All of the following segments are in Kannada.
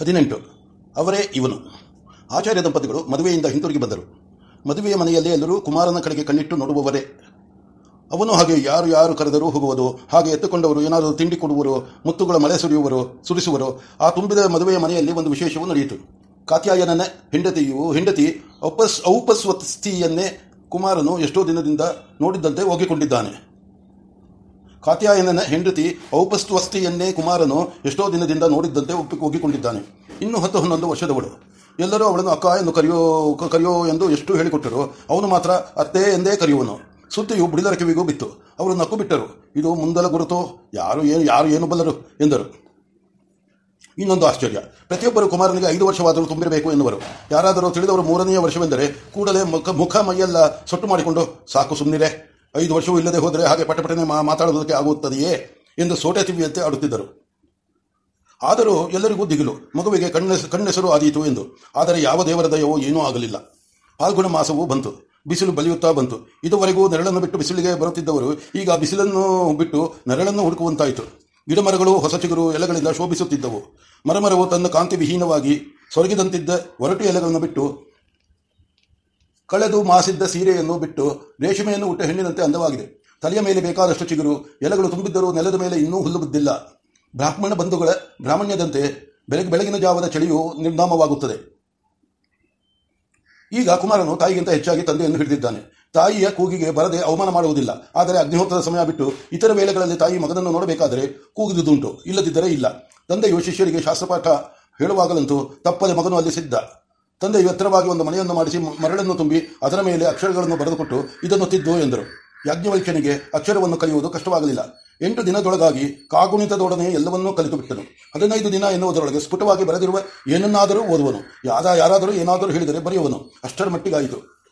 ಹದಿನೆಂಟು. ಅವರೇ ಇವನು. ಆಚಾರ್ಯ ದಂಪತಿಗಳು ಮದುವೆಯಿಂದ ಹಿಂತಿರುಗಿ ಬಂದರು. ಮದುವೆಯ ಮನೆಯಲ್ಲಿ ಎಲ್ಲರೂ ಕುಮಾರನ ಕಡೆಗೆ ಕಣ್ಣಿಟ್ಟು ನೋಡುವವರೇ. ಅವನು ಹಾಗೆ ಯಾರು ಯಾರು ಕರೆದರೂ ಹೋಗುವುದು, ಹಾಗೆ ಎತ್ತುಕೊಂಡವರು ಏನಾದರೂ ತಿಂಡಿ ಕೊಡುವರು, ಮುತ್ತುಗಳ ಮಳೆ ಸುರಿಯುವರು, ಸುರಿಸುವರು, ಆ ತುಂಬಿದ ಮದುವೆಯ ಮನೆಯಲ್ಲಿ ಒಂದು ವಿಶೇಷವೂ ನಡೆಯಿತು. ಕಾತ್ಯಾಯನನ ಹೆಂಡತಿಯು ಹೆಂಡತಿ ಔಪಸ್ ಔಪಸ್ವಸ್ತಿಯನ್ನೇ ಕುಮಾರನು ಎಷ್ಟೋ ದಿನದಿಂದ ನೋಡಿದ್ದಂತೆ ಹೋಗಿಕೊಂಡಿದ್ದಾನೆ. ಕಾತ್ಯಾಯನನ ಹೆಂಡತಿ ಔಪಸ್ತುವಸ್ತಿಯನ್ನೇ ಕುಮಾರನು ಎಷ್ಟೋ ದಿನದಿಂದ ನೋಡಿದ್ದಂತೆ ಒಪ್ಪಿ ಹೋಗಿಕೊಂಡಿದ್ದಾನೆ ಇನ್ನು ಹತ್ತು ಹನ್ನೊಂದು ವರ್ಷದವಳು. ಎಲ್ಲರೂ ಅವಳನ್ನು ಅಕ್ಕ ಎಂದು ಕರೆಯೋ ಕರೆಯೋ ಎಂದು ಎಷ್ಟು ಹೇಳಿಕೊಟ್ಟರು ಅವನು ಮಾತ್ರ ಅತ್ತೆ ಎಂದೇ ಕರೆಯುವನು. ಸುದ್ದಿಯು ಬುಡಿದರ ಕಿವಿಗೂ ಬಿತ್ತು. ಅವರು ನಕ್ಕು ಬಿಟ್ಟರು. ಇದು ಮುಂದಲ ಗುರುತು? ಯಾರು ಏನು ಯಾರು ಏನು ಬಲ್ಲರು? ಎಂದರು. ಇನ್ನೊಂದು ಆಶ್ಚರ್ಯ. ಪ್ರತಿಯೊಬ್ಬರು ಕುಮಾರನಿಗೆ ಐದು ವರ್ಷವಾದರೂ ತುಂಬಿರಬೇಕು ಎನ್ನುವರು. ಯಾರಾದರೂ ತಿಳಿದವರು ಮೂರನೆಯ ವರ್ಷವೆಂದರೆ ಕೂಡಲೇ ಮುಖ ಮುಖ ಮೈಯೆಲ್ಲ ಸೊಟ್ಟು ಮಾಡಿಕೊಂಡು ಸಾಕು ಸುಮ್ಮನಿರೆ ಐದು ವರ್ಷವೂ ಇಲ್ಲದೆ ಹೋದರೆ ಹಾಗೆ ಪಟಪಟನೆ ಮಾತಾಡುವುದಕ್ಕೆ ಆಗುತ್ತದೆಯೇ ಎಂದು ಸೋಟೆ ತಿವಿಯಂತೆ ಆಡುತ್ತಿದ್ದರು. ಆದರೂ ಎಲ್ಲರಿಗೂ ದಿಗಿಲು. ಮಗುವಿಗೆ ಕಣ್ಣೆಸ ಕಣ್ಣೆಸರು ಆದೀತು ಎಂದು. ಆದರೆ ಯಾವ ದೇವರ ದಯವೂ ಏನೂ ಆಗಲಿಲ್ಲ. ಫಾಲ್ಗುಣ ಮಾಸವೂ ಬಂತು. ಬಿಸಿಲು ಬಲಿಯುತ್ತಾ ಬಂತು. ಇದುವರೆಗೂ ನೆರಳನ್ನು ಬಿಟ್ಟು ಬಿಸಿಲಿಗೆ ಬರುತ್ತಿದ್ದವರು ಈಗ ಬಿಸಿಲನ್ನು ಬಿಟ್ಟು ನೆರಳನ್ನು ಹುಡುಕುವಂತಾಯಿತು. ಗಿಡಮರಗಳು, ಹೊಸ ಚಿಗುರು ಎಲೆಗಳಿಂದ ಶೋಭಿಸುತ್ತಿದ್ದವು. ಮರಮರವು ತನ್ನ ಕಾಂತಿ ವಿಹೀನವಾಗಿ ಸೊರಗಿದಂತಿದ್ದ ಒರಟು ಎಲೆಗಳನ್ನು ಬಿಟ್ಟು ಕಳೆದು ಮಾಸಿದ್ದ ಸೀರೆಯನ್ನು ಬಿಟ್ಟು ರೇಷ್ಮೆಯನ್ನು ಉಟ್ಟ ಹೆಣ್ಣಿನಂತೆ ಅಂದವಾಗಿದೆ. ತಲೆಯ ಮೇಲೆ ಬೇಕಾದಷ್ಟು ಚಿಗುರು, ಎಲೆಗಳು ತುಂಬಿದ್ದರೂ ನೆಲದ ಮೇಲೆ ಇನ್ನೂ ಹುಲ್ಲು ಬಿದ್ದಿಲ್ಲ. ಬ್ರಾಹ್ಮಣ ಬಂಧುಗಳ, ಬ್ರಾಹ್ಮಣ್ಯದಂತೆ ಬೆಳಗ್ಗೆ ಬೆಳಗಿನ ಜಾವದ ಚಳಿಯು ನಿರ್ನಾಮವಾಗುತ್ತದೆ. ಈಗ ಕುಮಾರನು ತಾಯಿಗಿಂತ ಹೆಚ್ಚಾಗಿ ತಂದೆಯನ್ನು ಹಿಡಿದಿದ್ದಾನೆ. ತಾಯಿಯ ಕೂಗಿಗೆ ಬರದೆ ಅವಮಾನ ಮಾಡುವುದಿಲ್ಲ. ಆದರೆ ಅಗ್ನಿಹೋತ್ರದ ಸಮಯ ಬಿಟ್ಟು ಇತರ ವೇಳೆಗಳಲ್ಲಿ ತಾಯಿ ಮಗನನ್ನು ನೋಡಬೇಕಾದರೆ ಕೂಗಿದುದುಂಟು. ಇಲ್ಲದಿದ್ದರೆ ಇಲ್ಲ. ತಂದೆಯು ಶಿಷ್ಯರಿಗೆ ಶಾಸ್ತ್ರಪಾಠ ಹೇಳುವಾಗಲಂತೂ ತಪ್ಪದೆ ಮಗನು ಅಲ್ಲಿ ಸಿದ್ಧ. ತಂದೆಯು ಎತ್ತರವಾಗಿ ಒಂದು ಮನೆಯನ್ನು ಮಾಡಿಸಿ ಮರಳನ್ನು ತುಂಬಿ ಅದರ ಮೇಲೆ ಅಕ್ಷರಗಳನ್ನು ಬರೆದುಕೊಟ್ಟು ಇದನ್ನು ತಿದ್ದು ಎಂದರು. ಯಾಜ್ಞವಲ್ಕ್ಯನಿಗೆ ಅಕ್ಷರವನ್ನು ಕಲಿಯುವುದು ಕಷ್ಟವಾಗಲಿಲ್ಲ. ಎಂಟು ದಿನದೊಳಗಾಗಿ ಕಾಗುಣಿತದೊಡನೆ ಎಲ್ಲವನ್ನೂ ಕಲಿತು ಬಿಟ್ಟನು. ಹದಿನೈದು ದಿನ ಎನ್ನುವುದರೊಳಗೆ ಸ್ಫುಟವಾಗಿ ಬರೆದಿರುವ ಏನನ್ನಾದರೂ ಓದುವನು. ಯಾರ ಯಾರಾದರೂ ಏನಾದರೂ ಹೇಳಿದರೆ ಬರೆಯುವನು. ಅಷ್ಟರ ಮಟ್ಟಿಗಾಯಿತು.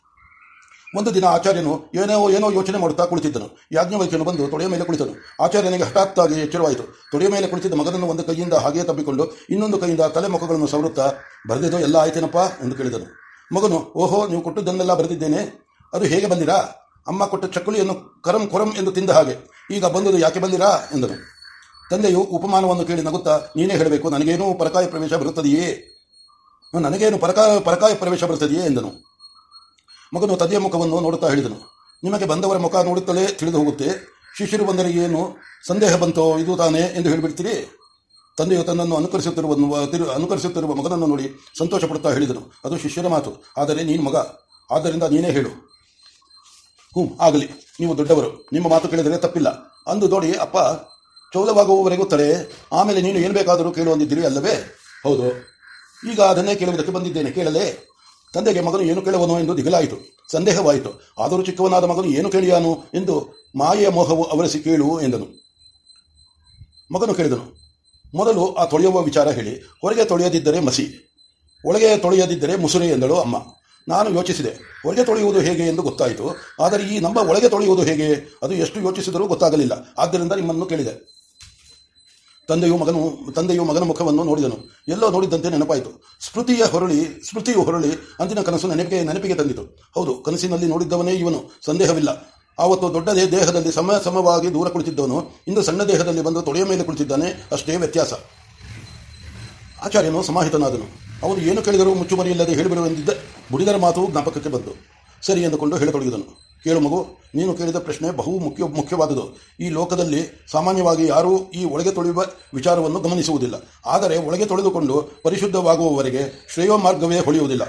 ಒಂದು ದಿನ ಆಚಾರ್ಯನು ಏನೋ ಏನೋ ಯೋಚನೆ ಮಾಡುತ್ತಾ ಕುಳಿತಿದ್ದನು. ಯಾಜ್ಞವೈಕ್ಯನು ಬಂದು ತೊಡೆಯ ಮೇಲೆ ಕುಳಿತನು. ಆಚಾರ್ಯನಿಗೆ ಹಠಾತ್ತಾಗಿ ಎಚ್ಚರವಾಯಿತು. ತೊಡೆಯ ಮೇಲೆ ಕುಳಿತಿದ್ದ ಮಗನನ್ನು ಒಂದು ಕೈಯಿಂದ ಹಾಗೆಯೇ ತಬ್ಬಿಕೊಂಡು ಇನ್ನೊಂದು ಕೈಯಿಂದ ತಲೆ ಮುಖಗಳನ್ನು ಸವರುತ್ತಾ ಬರೆದಿದ್ದು ಎಲ್ಲ ಆಯ್ತೇನಪ್ಪ? ಎಂದು ಕೇಳಿದನು. ಮಗನು, ಓಹೋ, ನೀವು ಕೊಟ್ಟದ್ದನ್ನೆಲ್ಲ ಬರೆದಿದ್ದೇನೆ. ಅದು ಹೇಗೆ ಬಂದಿರಾ? ಅಮ್ಮ ಕೊಟ್ಟ ಚಕ್ಕುಳಿಯನ್ನು ಕರಂ ಕೊರಂ ಎಂದು ತಿಂದ ಹಾಗೆ. ಈಗ ಬಂದದು ಯಾಕೆ ಬಂದಿರಾ? ಎಂದನು. ತಂದೆಯು ಉಪಮಾನವನ್ನು ಕೇಳಿ ನಗುತ್ತಾ, ನೀನೇ ಹೇಳಬೇಕು, ನನಗೇನು ಪರಕಾಯ ಪ್ರವೇಶ ಬರುತ್ತದೆಯೇ? ನನಗೇನು ಪರಕಾಯ ಪರಕಾಯ ಪ್ರವೇಶ ಬರುತ್ತದೆಯೇ? ಎಂದನು. ಮಗನು ತದೆಯ ಮುಖವನ್ನು ನೋಡುತ್ತಾ ಹೇಳಿದನು. ನಿಮಗೆ ಬಂದವರ ಮುಖ ನೋಡುತ್ತಲೇ ತಿಳಿದು ಹೋಗುತ್ತೆ. ಶಿಷ್ಯರು ಬಂದರೆ ಏನು? ಸಂದೇಹ ಬಂತೋ? ಇದು ತಾನೇ ಎಂದು ಹೇಳಿಬಿಡ್ತೀರಿ ತಂದೆಯು ತನ್ನನ್ನು ಅನುಕರಿಸುತ್ತಿರುವ ತಿರು- ಅನುಕರಿಸುತ್ತಿರುವ ಮಗನನ್ನು ನೋಡಿ ಸಂತೋಷ ಪಡುತ್ತಾ ಹೇಳಿದನು. ಅದು ಶಿಷ್ಯರ ಮಾತು. ಆದರೆ ನೀನು ಮಗ. ಆದ್ದರಿಂದ ನೀನೇ ಹೇಳು. ಹ್ಞೂ ಆಗಲಿ. ನೀವು ದೊಡ್ಡವರು. ನಿಮ್ಮ ಮಾತು ಕೇಳಿದರೆ ತಪ್ಪಿಲ್ಲ. ಅಂದು ನೋಡಿ, ಅಪ್ಪ ಚೌಲವಾಗುವವರೆಗೂ ತಡೆ ಆಮೇಲೆ ನೀನು ಏನು ಬೇಕಾದರೂ ಕೇಳುವಂದಿದ್ದೀರಿ ಅಲ್ಲವೇ? ಹೌದು. ಈಗ ಅದನ್ನೇ ಕೇಳುವುದಕ್ಕೆ ಬಂದಿದ್ದೇನೆ. ಕೇಳಲೇ? ತಂದೆಗೆ ಮಗನು ಏನು ಕೇಳುವನು ಎಂದು ದಿಗಲಾಯಿತು. ಸಂದೇಹವಾಯಿತು. ಆದರೂ ಚಿಕ್ಕವನಾದ ಮಗನು ಏನು ಕೇಳಿಯಾನು ಎಂದು ಮಾಯೆಯ ಮೋಹವು ಅವರಿಸಿ ಕೇಳು ಎಂದನು. ಮಗನು ಕೇಳಿದನು, ಮೊದಲು ಆ ತೊಳೆಯುವ ವಿಚಾರ ಹೇಳಿ. ಹೊರಗೆ ತೊಳೆಯದಿದ್ದರೆ ಮಸಿ. ಒಳಗೆ ತೊಳೆಯದಿದ್ದರೆ ಮುಸುರೆ ಎಂದಳು ಅಮ್ಮ. ನಾನು ಯೋಚಿಸಿದೆ, ಹೊರಗೆ ತೊಳೆಯುವುದು ಹೇಗೆ ಎಂದು ಗೊತ್ತಾಯಿತು. ಆದರೆ ಈ ನಮ್ಮ ಒಳಗೆ ತೊಳೆಯುವುದು ಹೇಗೆ? ಅದು ಎಷ್ಟು ಯೋಚಿಸಿದರೂ ಗೊತ್ತಾಗಲಿಲ್ಲ. ಆದ್ದರಿಂದ ನಿಮ್ಮನ್ನು ಕೇಳಿದೆ. ತಂದೆಯು ಮಗನು, ತಂದೆಯು ಮಗನ ಮುಖವನ್ನು ನೋಡಿದನು. ಎಲ್ಲೋ ನೋಡಿದ್ದಂತೆ ನೆನಪಾಯಿತು. ಸ್ಮೃತಿಯ ಹೊರಳಿ, ಸ್ಮೃತಿಯು ಹೊರಳಿ ಅಂದಿನ ಕನಸು ನೆನಪಿಗೆ ನೆನಪಿಗೆ ತಂದಿತು. ಹೌದು, ಕನಸಿನಲ್ಲಿ ನೋಡಿದ್ದವನೇ ಇವನು, ಸಂದೇಹವಿಲ್ಲ. ಆವತ್ತು ದೊಡ್ಡ ದೇಹದಲ್ಲಿ ಸಮ ಸಮವಾಗಿ ದೂರ ಕುಳಿತಿದ್ದವನು, ಇಂದು ಸಣ್ಣ ದೇಹದಲ್ಲಿ ಬಂದು ತೊಡೆಯ ಮೇಲೆ ಕುಳಿತಿದ್ದಾನೆ, ಅಷ್ಟೇ ವ್ಯತ್ಯಾಸ. ಆಚಾರ್ಯನು ಸಮಾಹಿತನಾದನು. ಅವನು ಏನು ಕೇಳಿದರೂ ಮುಚ್ಚುಮರಿಯಿಲ್ಲದೆ ಹೇಳಿಬಿಡುವೆಂದಿದ್ದ ಬುಡಿದರ ಮಾತು ಜ್ಞಾಪಕಕ್ಕೆ ಬಂತು. ಸರಿ ಎಂದುಕೊಂಡು ಹೇಳತೊಡಗಿದನು. ಕೇಳು ಮಗು, ನೀನು ಕೇಳಿದ ಪ್ರಶ್ನೆ ಬಹು ಮುಖ್ಯ, ಮುಖ್ಯವಾದುದು. ಈ ಲೋಕದಲ್ಲಿ ಸಾಮಾನ್ಯವಾಗಿ ಯಾರೂ ಈ ಒಳಗೆ ತೊಳೆಯುವ ವಿಚಾರವನ್ನು ಗಮನಿಸುವುದಿಲ್ಲ. ಆದರೆ ಒಳಗೆ ತೊಳೆದುಕೊಂಡು ಪರಿಶುದ್ಧವಾಗುವವರೆಗೆ ಶ್ರೇಯೋ ಮಾರ್ಗವೇ ಹೊಳೆಯುವುದಿಲ್ಲ.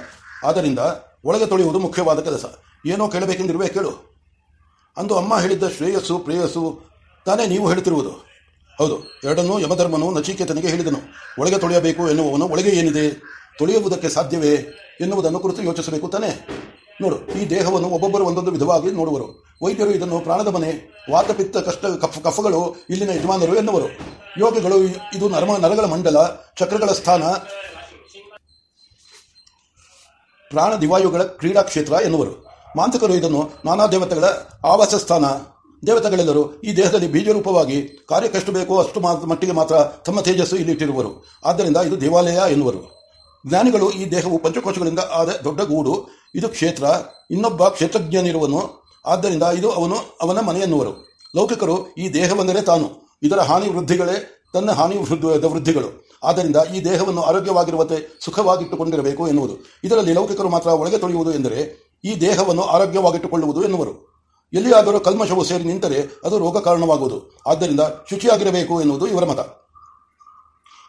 ಆದ್ದರಿಂದ ಒಳಗೆ ತೊಳೆಯುವುದು ಮುಖ್ಯವಾದ ಕೆಲಸ. ಏನೋ ಕೇಳಬೇಕೆಂದಿರುವೆ, ಕೇಳು. ಅಂದು ಅಮ್ಮ ಹೇಳಿದ್ದ ಶ್ರೇಯಸ್ಸು, ಪ್ರೇಯಸ್ಸು ತಾನೇ ನೀವು ಹೇಳುತ್ತಿರುವುದು. ಹೌದು, ಎರಡನ್ನೂ ಯಮಧರ್ಮನು ನಚಿಕೇತನಿಗೆ ಹೇಳಿದನು. ಒಳಗೆ ತೊಳೆಯಬೇಕು ಎನ್ನುವವನು ಒಳಗೆ ಏನಿದೆ? ತೊಳೆಯುವುದಕ್ಕೆ ಸಾಧ್ಯವೇ ಎನ್ನುವುದನ್ನು ಕುರಿತು ಯೋಚಿಸಬೇಕು ತಾನೇ? ನೋಡು, ಈ ದೇಹವನ್ನು ಒಬ್ಬೊಬ್ಬರು ಒಂದೊಂದು ವಿಧವಾಗಿ ನೋಡುವರು. ವೈದ್ಯರು ಇದನ್ನು ಪ್ರಾಣದ ಮನೆ, ವಾತಪಿತ್ತ ಕಷ್ಟ, ಕಫ್, ಕಫಗಳು, ಇಲ್ಲಿನ ಯಜಮಾನರು ಎನ್ನುವರು. ಯೋಗಿಗಳು ಇದು ನರಮ, ನರಗಳ ಮಂಡಲ, ಚಕ್ರಗಳ ಸ್ಥಾನ. ಪ್ರಾಣ ದಿವಾಯುಗಳ ಕ್ರೀಡಾ ಕ್ಷೇತ್ರ ಎನ್ನುವರು. ಮಾಂತಕರು ಇದನ್ನು ನಾನಾ ದೇವತೆಗಳ ಆವಾಸ ಸ್ಥಾನ. ದೇವತೆಗಳೆಲ್ಲರೂ ಈ ದೇಹದಲ್ಲಿ ಬೀಜರೂಪವಾಗಿ ಕಾರ್ಯಕ್ಕೆಷ್ಟು ಬೇಕೋ ಅಷ್ಟು ಮಟ್ಟಿಗೆ ಮಾತ್ರ ತಮ್ಮ ತೇಜಸ್ಸು ಇಲ್ಲಿ ಇಟ್ಟಿರುವರು. ಆದ್ದರಿಂದ ಇದು ದೇವಾಲಯ ಎನ್ನುವರು. ಜ್ಞಾನಿಗಳು ಈ ದೇಹವು ಪಂಚಕೋಶಗಳಿಂದ ಆದ ದೊಡ್ಡ ಗೂಡು. ಇದು ಕ್ಷೇತ್ರ, ಇನ್ನೊಬ್ಬ ಕ್ಷೇತ್ರಜ್ಞನಿರುವನು. ಆದ್ದರಿಂದ ಇದು ಅವನು, ಅವನ ಮನೆಯನ್ನುವರು. ಲೌಕಿಕರು ಈ ದೇಹವೆಂದರೆ ತಾನು. ಇದರ ಹಾನಿ ವೃದ್ಧಿಗಳೇ ತನ್ನ ಹಾನಿ ವೃದ್ಧ- ವೃದ್ಧಿಗಳು. ಆದ್ದರಿಂದ ಈ ದೇಹವನ್ನು ಆರೋಗ್ಯವಾಗಿರುವಂತೆ ಸುಖವಾಗಿಟ್ಟುಕೊಂಡಿರಬೇಕು ಎನ್ನುವುದು. ಇದರಲ್ಲಿ ಲೌಕಿಕರು ಮಾತ್ರ ಒಳಗೆ ತೊಳೆಯುವುದು ಎಂದರೆ ಈ ದೇಹವನ್ನು ಆರೋಗ್ಯವಾಗಿಟ್ಟುಕೊಳ್ಳುವುದು ಎನ್ನುವರು. ಎಲ್ಲಿಯಾದರೂ ಕಲ್ಮಶವು ಸೇರಿ ನಿಂತರೆ ಅದು ರೋಗ ಕಾರಣವಾಗುವುದು. ಆದ್ದರಿಂದ ಶುಚಿಯಾಗಿರಬೇಕು ಎನ್ನುವುದು ಇವರ ಮತ.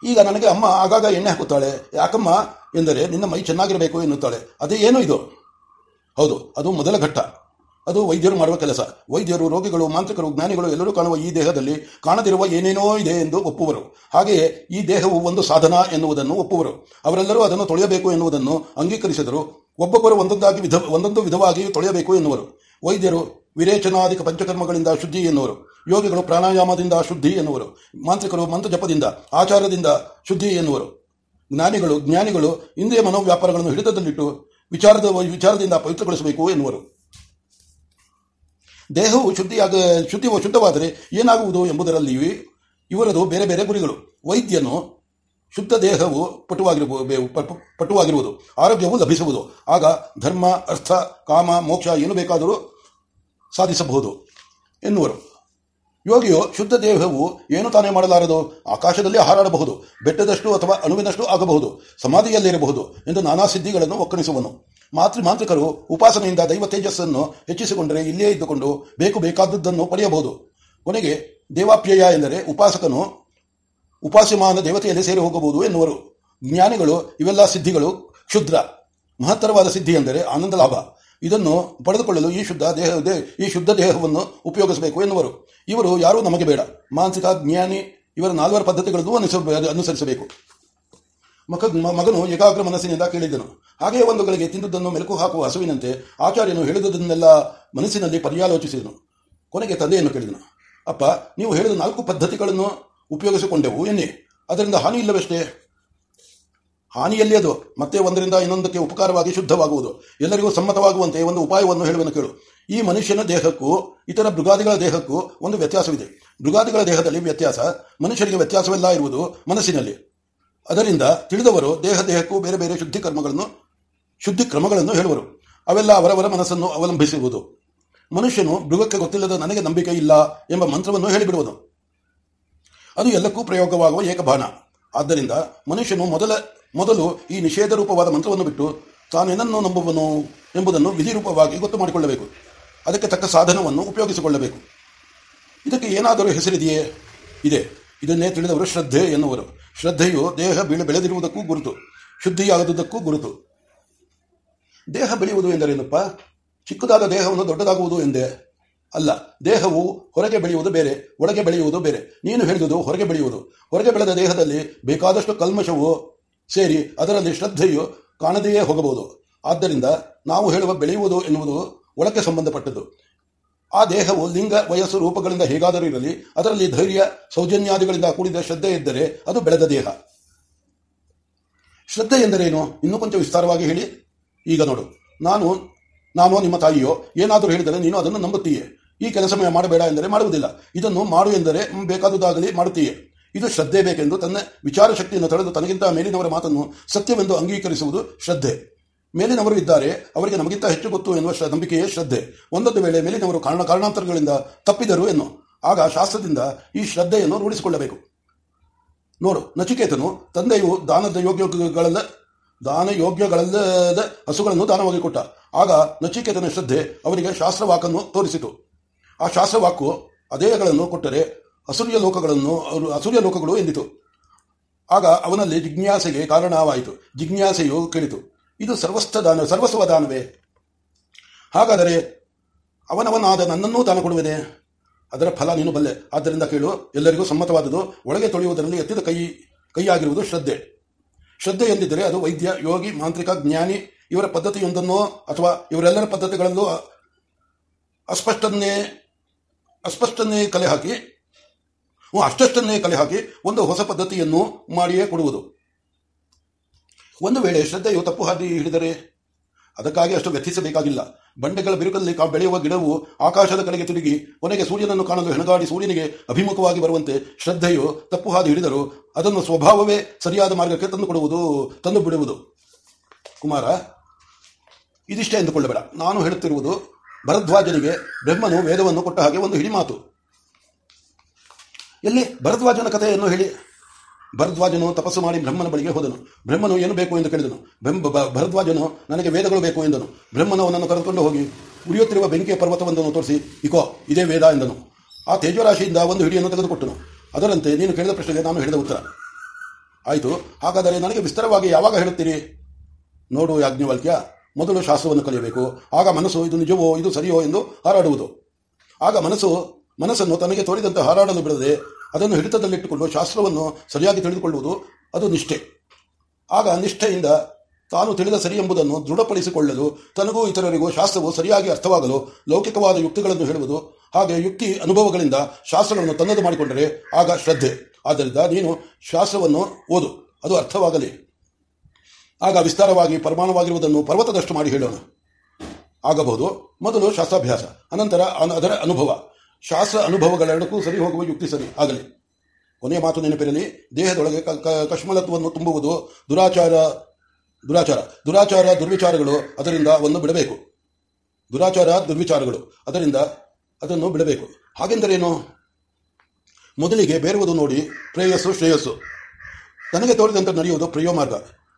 ಈಗ ನನಗೆ ಅಮ್ಮ ಆಗಾಗ ಎಣ್ಣೆ ಹಾಕುತ್ತಾಳೆ. ಯಾಕಮ್ಮ? ಎಂದರೆ ನಿನ್ನ ಮೈ ಚೆನ್ನಾಗಿರಬೇಕು ಎನ್ನುತ್ತಾಳೆ. ಅದೇ ಏನು ಇದು? ಹೌದು, ಅದು ಮೊದಲ ಘಟ್ಟ. ಅದು ವೈದ್ಯರು ಮಾಡುವ ಕೆಲಸ. ವೈದ್ಯರು, ರೋಗಿಗಳು, ಮಾಂತ್ರಿಕರು, ಜ್ಞಾನಿಗಳು ಎಲ್ಲರೂ ಕಾಣುವ ಈ ದೇಹದಲ್ಲಿ ಕಾಣದಿರುವ ಏನೇನೋ ಇದೆ ಎಂದು ಒಪ್ಪುವರು. ಹಾಗೆಯೇ ಈ ದೇಹವು ಒಂದು ಸಾಧನ ಎನ್ನುವುದನ್ನು ಒಪ್ಪುವರು. ಅವರೆಲ್ಲರೂ ಅದನ್ನು ತೊಳೆಯಬೇಕು ಎನ್ನುವುದನ್ನು ಅಂಗೀಕರಿಸಿದರು. ಒಬ್ಬೊಬ್ಬರು ಒಂದೊಂದಾಗಿ ವಿಧ, ಒಂದೊಂದು ವಿಧವಾಗಿ ತೊಳೆಯಬೇಕು ಎನ್ನುವರು. ವೈದ್ಯರು ವಿರೇಚನಾಧಿಕ ಪಂಚಕರ್ಮಗಳಿಂದ ಶುದ್ಧಿ ಎನ್ನುವರು. ಯೋಗಿಗಳು ಪ್ರಾಣಾಯಾಮದಿಂದ ಶುದ್ಧಿ ಎನ್ನುವರು. ಮಾಂತ್ರಿಕರು ಮಂತ್ರಜಪದಿಂದ, ಆಚಾರದಿಂದ ಶುದ್ಧಿ ಎನ್ನುವರು. ಜ್ಞಾನಿಗಳು ಜ್ಞಾನಿಗಳು ಇಂದ್ರಿಯ ಮನೋವ್ಯಾಪಾರಗಳನ್ನು ಹಿಡಿತದಲ್ಲಿಟ್ಟು ವಿಚಾರದ, ವಿಚಾರದಿಂದ ಪವಿತ್ರಗೊಳಿಸಬೇಕು ಎನ್ನುವರು. ದೇಹವು ಶುದ್ಧಿಯಾಗ, ಶುದ್ಧಿ ಶುದ್ಧವಾದರೆ ಏನಾಗುವುದು ಎಂಬುದರಲ್ಲಿ ಇವರದು ಬೇರೆ ಬೇರೆ ಗುರಿಗಳು. ವೈದ್ಯನು ಶುದ್ಧ ದೇಹವು ಪಟುವಾಗಿರಬಹುದು ಪಟುವಾಗಿರುವುದು, ಆರೋಗ್ಯವು ಲಭಿಸುವುದು. ಆಗ ಧರ್ಮ, ಅರ್ಥ, ಕಾಮ, ಮೋಕ್ಷ ಏನು ಬೇಕಾದರೂ ಸಾಧಿಸಬಹುದು ಎನ್ನುವರು. ಯೋಗಿಯು ಶುದ್ಧ ದೇಹವು ಏನು ತಾನೇ ಮಾಡಲಾರದು? ಆಕಾಶದಲ್ಲಿ ಹಾರಾಡಬಹುದು, ಬೆಟ್ಟದಷ್ಟು ಅಥವಾ ಅಣುವಿನಷ್ಟು ಆಗಬಹುದು, ಸಮಾಧಿಯಲ್ಲಿರಬಹುದು ಎಂದು ನಾನಾ ಸಿದ್ಧಿಗಳನ್ನು ಒಕ್ಕಣಿಸುವನು. ಮಾತೃ ಮಾಂತ್ರಿಕರು ಉಪಾಸನೆಯಿಂದ ದೈವ ತೇಜಸ್ಸನ್ನು ಹೆಚ್ಚಿಸಿಕೊಂಡರೆ ಇಲ್ಲೇ ಇದ್ದುಕೊಂಡು ಬೇಕು ಬೇಕಾದದ್ದನ್ನು ಪಡೆಯಬಹುದು. ಕೊನೆಗೆ, ದೇವಾಪ್ಯಯ ಎಂದರೆ ಉಪಾಸಕನು ಉಪಾಸ್ಯಮಾನ ದೇವತೆಯಲ್ಲಿ ಸೇರಿ ಹೋಗಬಹುದು ಎನ್ನುವರು. ಜ್ಞಾನಿಗಳು ಇವೆಲ್ಲ ಸಿದ್ಧಿಗಳು. ಕ್ಷುದ್ರ. ಮಹತ್ತರವಾದ ಸಿದ್ಧಿ ಎಂದರೆ ಆನಂದ ಲಾಭ ಇದನ್ನು ಪಡೆದುಕೊಳ್ಳಲು ಈ ಶುದ್ಧ ದೇಹ ಈ ಶುದ್ಧ ದೇಹವನ್ನು ಉಪಯೋಗಿಸಬೇಕು ಎನ್ನುವರು. ಇವರು ಯಾರೂ ನಮಗೆ ಬೇಡ. ಮಾನಸಿಕ ಜ್ಞಾನಿ, ಇವರ ನಾಲ್ವರ ಪದ್ಧತಿಗಳನ್ನು ಅನುಸರ ಅನುಸರಿಸಬೇಕು. ಮಗ ಮಗನು ಏಕಾಗ್ರ ಮನಸ್ಸಿನಿಂದ ಕೇಳಿದ್ದನು. ಹಾಗೆಯೇ ಒಂದು ಗಳಿಗೆ ತಿಂದುದನ್ನು ಮೆಲುಕು ಹಾಕುವ ಹಸುವಿನಂತೆ ಆಚಾರ್ಯನು ಹೇಳಿದುದನ್ನೆಲ್ಲ ಮನಸ್ಸಿನಲ್ಲಿ ಪರ್ಯಾಲೋಚಿಸಿದನು. ಕೊನೆಗೆ ತಂದೆಯನ್ನು ಕೇಳಿದನು. ಅಪ್ಪ, ನೀವು ಹೇಳಿದ ನಾಲ್ಕು ಪದ್ಧತಿಗಳನ್ನು ಉಪಯೋಗಿಸಿಕೊಂಡೆವು ಎನ್ನಿ. ಅದರಿಂದ ಹಾನಿ ಇಲ್ಲವಷ್ಟೇ ಹಾನಿಯಲ್ಲಿ ಅದು. ಮತ್ತೆ ಒಂದರಿಂದ ಇನ್ನೊಂದಕ್ಕೆ ಉಪಕಾರವಾಗಿ ಶುದ್ಧವಾಗುವುದು. ಎಲ್ಲರಿಗೂ ಸಮ್ಮತವಾಗುವಂತೆ ಒಂದು ಉಪಾಯವನ್ನು ಹೇಳುವನು ಕೇಳು. ಈ ಮನುಷ್ಯನ ದೇಹಕ್ಕೂ, ಇತರ ಮೃಗಾದಿಗಳ ದೇಹಕ್ಕೂ ಒಂದು ವ್ಯತ್ಯಾಸವಿದೆ. ಮೃಗಾದಿಗಳ ದೇಹದಲ್ಲಿ ವ್ಯತ್ಯಾಸ, ಮನುಷ್ಯರಿಗೆ ವ್ಯತ್ಯಾಸವೆಲ್ಲ ಇರುವುದು ಮನಸ್ಸಿನಲ್ಲಿ. ಅದರಿಂದ ತಿಳಿದವರು ದೇಹ ದೇಹಕ್ಕೂ ಬೇರೆ ಬೇರೆ ಶುದ್ಧಿ ಕರ್ಮಗಳನ್ನು, ಶುದ್ಧಿ ಕ್ರಮಗಳನ್ನು ಹೇಳುವರು. ಅವೆಲ್ಲ ಅವರವರ ಮನಸ್ಸನ್ನು ಅವಲಂಬಿಸಿರುವುದು. ಮನುಷ್ಯನು ಮೃಗಕ್ಕೆ ಗೊತ್ತಿಲ್ಲದ ನನಗೆ ನಂಬಿಕೆ ಇಲ್ಲ ಎಂಬ ಮಂತ್ರವನ್ನು ಹೇಳಿಬಿಡುವುದು ಅದು ಎಲ್ಲಕ್ಕೂ ಪ್ರಯೋಗವಾಗುವ ಏಕಬಾಣ. ಆದ್ದರಿಂದ ಮನುಷ್ಯನು ಮೊದಲ ಮೊದಲು ಈ ನಿಷೇಧ ರೂಪವಾದ ಮಂತ್ರವನ್ನು ಬಿಟ್ಟು ತಾನೇನನ್ನು ನಂಬುವನು ಎಂಬುದನ್ನು ವಿಧಿರೂಪವಾಗಿ ಗೊತ್ತು ಮಾಡಿಕೊಳ್ಳಬೇಕು ಅದಕ್ಕೆ ತಕ್ಕ ಸಾಧನವನ್ನು ಉಪಯೋಗಿಸಿಕೊಳ್ಳಬೇಕು. ಇದಕ್ಕೆ ಏನಾದರೂ ಹೆಸರಿದೆಯೇ? ಇದೆ. ಇದನ್ನೇ ತಿಳಿದವರು ಶ್ರದ್ಧೆ ಎನ್ನುವರು. ಶ್ರದ್ಧೆಯು ದೇಹ ಬೆಳೆ ಬೆಳೆದಿರುವುದಕ್ಕೂ ಗುರುತು. ಶುದ್ಧಿಯಾಗದುದಕ್ಕೂ ಗುರುತು. ದೇಹ ಬೆಳೆಯುವುದು ಎಂದರೇನಪ್ಪ? ಚಿಕ್ಕದಾದ ದೇಹವನ್ನು ದೊಡ್ಡದಾಗುವುದು ಎಂದೇ? ಅಲ್ಲ, ದೇಹವು ಹೊರಗೆ ಬೆಳೆಯುವುದು ಬೇರೆ, ಒಳಗೆ ಬೆಳೆಯುವುದು ಬೇರೆ. ನೀನು ಹೇಳಿದುದು ಹೊರಗೆ ಬೆಳೆಯುವುದು. ಹೊರಗೆ ಬೆಳೆದ ದೇಹದಲ್ಲಿ ಬೇಕಾದಷ್ಟು ಕಲ್ಮಶವು ಸೇರಿ ಅದರಲ್ಲಿ ಶ್ರದ್ಧೆಯು ಕಾಣದೆಯೇ ಹೋಗಬಹುದು. ಆದ್ದರಿಂದ ನಾವು ಹೇಳುವ ಬೆಳೆಯುವುದು ಎನ್ನುವುದು ಒಳಕ್ಕೆ ಸಂಬಂಧಪಟ್ಟದ್ದು. ಆ ದೇಹವು ಲಿಂಗ ವಯಸ್ಸು ರೂಪಗಳಿಂದ ಹೇಗಾದರೂ ಇರಲಿ ಅದರಲ್ಲಿ ಧೈರ್ಯ ಸೌಜನ್ಯಾದಿಗಳಿಂದ ಕೂಡಿದ ಶ್ರದ್ಧೆ ಇದ್ದರೆ ಅದು ಬೆಳೆದ ದೇಹ. ಶ್ರದ್ಧೆ ಎಂದರೇನು? ಇನ್ನೂ ಕೊಂಚ ವಿಸ್ತಾರವಾಗಿ ಹೇಳಿ. ಈಗ ನೋಡು. ನಾನು ನಾನು ನಿಮ್ಮ ತಾಯಿಯೋ ಏನಾದರೂ ಹೇಳಿದರೆ ನೀನು ಅದನ್ನು ನಂಬುತ್ತೀಯೇ. ಈ ಕೆಲಸ ಮಾಡಬೇಡ ಎಂದರೆ ಮಾಡುವುದಿಲ್ಲ. ಇದನ್ನು ಮಾಡು ಎಂದರೆ "ಹ್ಮ್, ಬೇಕಾದುದಾಗಲಿ ಮಾಡುತ್ತೀಯೆ. ಇದು ಶ್ರದ್ಧೆ ಬೇಕೆಂದು ತನ್ನ ವಿಚಾರ ಶಕ್ತಿಯನ್ನು ತಡೆದು ತನಗಿಂತ ಮೇಲಿನವರ ಮಾತನ್ನು ಸತ್ಯವೆಂದು ಅಂಗೀಕರಿಸುವುದು ಶ್ರದ್ಧೆ. ಮೇಲಿನವರು ಇದ್ದಾರೆ, ಅವರಿಗೆ ನಮಗಿಂತ ಹೆಚ್ಚು ಗೊತ್ತು ಎನ್ನುವ ನಂಬಿಕೆಯೇ ಶ್ರದ್ಧೆ. ಒಂದೊಂದು ವೇಳೆ ಮೇಲಿನವರು ಕಾರಣ, ಕಾರಣಾಂತರಗಳಿಂದ ತಪ್ಪಿದರು ಎನ್ನು, ಆಗ ಶಾಸ್ತ್ರದಿಂದ ಈ ಶ್ರದ್ಧೆಯನ್ನು ರೂಢಿಸಿಕೊಳ್ಳಬೇಕು. ನೋಡು, ನಚಿಕೇತನು ತಂದೆಯು ದಾನದ ಯೋಗ್ಯಗಳಲ್ಲ, ದಾನ ಯೋಗ್ಯಗಳಲ್ಲದ ಹಸುಗಳನ್ನು ದಾನವಾಗಿ ಕೊಟ್ಟ. ಆಗ ನಚಿಕೇತನ ಶ್ರದ್ಧೆ ಅವರಿಗೆ ಶಾಸ್ತ್ರವಾಕನ್ನು ತೋರಿಸಿತು. ಆ ಶಾಸ್ತ್ರವಾಕು ಅದೇಯಗಳನ್ನು ಕೊಟ್ಟರೆ ಅಸೂರ್ಯ ಲೋಕಗಳನ್ನು ಅವರು ಅಸೂರ್ಯ ಲೋಕಗಳು ಎಂದಿತು. ಆಗ ಅವನಲ್ಲಿ ಜಿಜ್ಞಾಸೆಗೆ ಕಾರಣವಾಯಿತು. ಜಿಜ್ಞಾಸೆಯು ಕೇಳಿತು. ಇದು ಸರ್ವಸ್ಥ ದಾನ, ಸರ್ವಸ್ವ ದಾನವೇ. ಹಾಗಾದರೆ ಅವನವನಾದ ನನ್ನನ್ನೂ ದಾನ ಕೊಡುವುದೆ? ಅದರ ಫಲ ನೀನು ಬಲ್ಲೆ. ಆದ್ದರಿಂದ ಕೇಳು, ಎಲ್ಲರಿಗೂ ಸಮ್ಮತವಾದುದು, ಒಳಗೆ ತೊಳೆಯುವುದರಲ್ಲಿ ಎತ್ತಿದ ಕೈ, ಕೈಯಾಗಿರುವುದು ಶ್ರದ್ಧೆ. ಶ್ರದ್ಧೆ ಎಂದಿದ್ದರೆ ಅದು ವೈದ್ಯ, ಯೋಗಿ, ಮಾಂತ್ರಿಕ, ಜ್ಞಾನಿ, ಇವರ ಪದ್ಧತಿಯೊಂದನ್ನೋ ಅಥವಾ ಇವರೆಲ್ಲರ ಪದ್ಧತಿಗಳಲ್ಲೂ ಅಸ್ಪಷ್ಟನ್ನೇ ಅಸ್ಪಷ್ಟನ್ನೇ ಕಲೆ ಹಾಕಿ ಅಷ್ಟಷ್ಟನ್ನೇ ಕಲೆ ಹಾಕಿ ಒಂದು ಹೊಸ ಪದ್ಧತಿಯನ್ನು ಮಾಡಿಯೇ ಕೊಡುವುದು. ಒಂದು ವೇಳೆ ಶ್ರದ್ಧೆಯು ತಪ್ಪು ಹಾದಿ ಹಿಡಿದರೆ ಅದಕ್ಕಾಗಿ ಅಷ್ಟು ವ್ಯಥಿಸಬೇಕಾಗಿಲ್ಲ. ಬಂಡೆಗಳ ಬಿರುಕಲ್ಲಿ ಬೆಳೆಯುವ ಗಿಡವು ಆಕಾಶದ ಕಡೆಗೆ ತಿರುಗಿ ಕೊನೆಗೆ ಸೂರ್ಯನನ್ನು ಕಾಣಲು ಹೆಣಗಾಡಿ ಸೂರ್ಯನಿಗೆ ಅಭಿಮುಖವಾಗಿ ಬರುವಂತೆ ಶ್ರದ್ಧೆಯು ತಪ್ಪು ಹಾದಿ ಹಿಡಿದರೂ ಅದನ್ನು ಸ್ವಭಾವವೇ ಸರಿಯಾದ ಮಾರ್ಗಕ್ಕೆ ತಂದು ಕೊಡುವುದು, ತಂದು ಬಿಡುವುದು. ಕುಮಾರ, ಇದಿಷ್ಟೇ ಎಂದುಕೊಳ್ಳಬೇಡ. ನಾನು ಹೇಳುತ್ತಿರುವುದು ಭರದ್ವಾಜನಿಗೆ ಬ್ರಹ್ಮನು ವೇದವನ್ನು ಕೊಟ್ಟ ಹಾಗೆ ಒಂದು ಹಿಡಿಮಾತು. ಎಲ್ಲಿ? ಭರದ್ವಾಜನ ಕಥೆಯನ್ನು ಹೇಳಿ. ಭರದ್ವಾಜನು ತಪಸ್ಸು ಮಾಡಿ ಬ್ರಹ್ಮನ ಬಳಿಗೆ ಹೋದನು. ಬ್ರಹ್ಮನು ಏನು ಬೇಕು ಎಂದು ಕೇಳಿದನು. ಬ್ರಹ್ಮ ಭರದ್ವಾಜನು, ನನಗೆ ವೇದಗಳು ಬೇಕು ಎಂದನು. ಬ್ರಹ್ಮನು ಅವನನ್ನು ಕರೆದುಕೊಂಡು ಹೋಗಿ ಉರಿಯುತ್ತಿರುವ ಬೆಂಕಿಯ ಪರ್ವತವೊಂದನ್ನು ತೋರಿಸಿ, ಇಕೋ, ಇದೇ ವೇದ ಎಂದನು. ಆ ತೇಜರಾಶಿಯಿಂದ ಒಂದು ಹಿಡಿಯನ್ನು ತೆಗೆದುಕೊಟ್ಟನು. ಅದರಂತೆ ನೀನು ಕೇಳಿದ ಪ್ರಶ್ನೆಗೆ ನಾನು ಹೇಳಿದ ಉತ್ತರ. ಆಯಿತು, ಹಾಗಾದರೆ ನನಗೆ ವಿಸ್ತಾರವಾಗಿ ಯಾವಾಗ ಹೇಳುತ್ತೀರಿ? ನೋಡು ಯಾಜ್ಞವಾಲ್ಕ್ಯ, ಮೊದಲು ಶಾಸ್ತ್ರವನ್ನು ಕಲಿಯಬೇಕು. ಆಗ ಮನಸ್ಸು ಇದು ನಿಜವೋ, ಇದು ಸರಿಯೋ ಎಂದು ಹಾರಾಡುವುದು. ಆಗ ಮನಸ್ಸು, ಮನಸ್ಸನ್ನು ತನಗೆ ತೋರಿದಂತೆ ಹಾರಾಡಲು ಬಿಡದೆ ಅದನ್ನು ಹಿಡಿತದಲ್ಲಿಟ್ಟುಕೊಂಡು ಶಾಸ್ತ್ರವನ್ನು ಸರಿಯಾಗಿ ತಿಳಿದುಕೊಳ್ಳುವುದು ಅದು ನಿಷ್ಠೆ. ಆಗ ನಿಷ್ಠೆಯಿಂದ ತಾನು ತಿಳಿದ ಸರಿ ಎಂಬುದನ್ನು ದೃಢಪಡಿಸಿಕೊಳ್ಳಲು ತನಗೂ ಇತರರಿಗೂ ಶಾಸ್ತ್ರವು ಸರಿಯಾಗಿ ಅರ್ಥವಾಗಲು ಲೌಕಿಕವಾದ ಯುಕ್ತಿಗಳನ್ನು ಹೇಳುವುದು ಹಾಗೆ ಯುಕ್ತಿ ಅನುಭವಗಳಿಂದ ಶಾಸ್ತ್ರಗಳನ್ನು ತನ್ನದು ಮಾಡಿಕೊಂಡರೆ ಆಗ ಶ್ರದ್ಧೆ. ಆದ್ದರಿಂದ ನೀನು ಶಾಸ್ತ್ರವನ್ನು ಓದು, ಅದು ಅರ್ಥವಾಗಲಿ. ಆಗ ವಿಸ್ತಾರವಾಗಿ ಪರಮಾಣವಾಗಿರುವುದನ್ನು ಪರ್ವತದಷ್ಟು ಮಾಡಿ ಹೇಳೋಣ. ಆಗಬಹುದು, ಮೊದಲು ಶಾಸ್ತ್ರಾಭ್ಯಾಸ, ಅನಂತರ ಅನ- ಅದರ ಅನುಭವ. ಶಾಸ್ತ್ರ ಅನುಭವಗಳೆರಡಕ್ಕೂ ಸರಿ ಹೋಗುವ ಯುಕ್ತಿ ಸರಿ, ಆಗಲಿ. ಕೊನೆಯ ಮಾತು ನೆನಪಿರಲಿ, ದೇಹದೊಳಗೆ ಕಶ್ಮಲತ್ವವನ್ನು ತುಂಬುವುದು ದುರಾಚಾರ ದುರಾಚಾರ ದುರಾಚಾರ ದುರ್ವಿಚಾರಗಳು ಅದರಿಂದ ಅವನ್ನು ಬಿಡಬೇಕು. ದುರಾಚಾರ ದುರ್ವಿಚಾರಗಳು ಅದರಿಂದ ಅದನ್ನು ಬಿಡಬೇಕು. ಹಾಗೆಂದರೇನು? ಮೊದಲಿಗೆ ಬೇರುವುದು ನೋಡಿ, ಪ್ರೇಯಸ್ಸು, ಶ್ರೇಯಸ್ಸು. ತನಗೆ ತೋರಿದಂತೆ ನಡೆಯುವುದು ಪ್ರೇಯೋ ಮಾರ್ಗ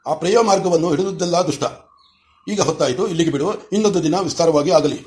ಆ ಪ್ರೇಯೋ ಮಾರ್ಗವನ್ನು ಹಿಡಿದುದೆಲ್ಲ ದುಷ್ಟ. ಈಗ ಹೊತ್ತಾಯಿತು, ಇಲ್ಲಿಗೆ ಬಿಡು, ಇನ್ನೊಂದು ದಿನ ವಿಸ್ತಾರವಾಗಿ ಆಗಲಿ.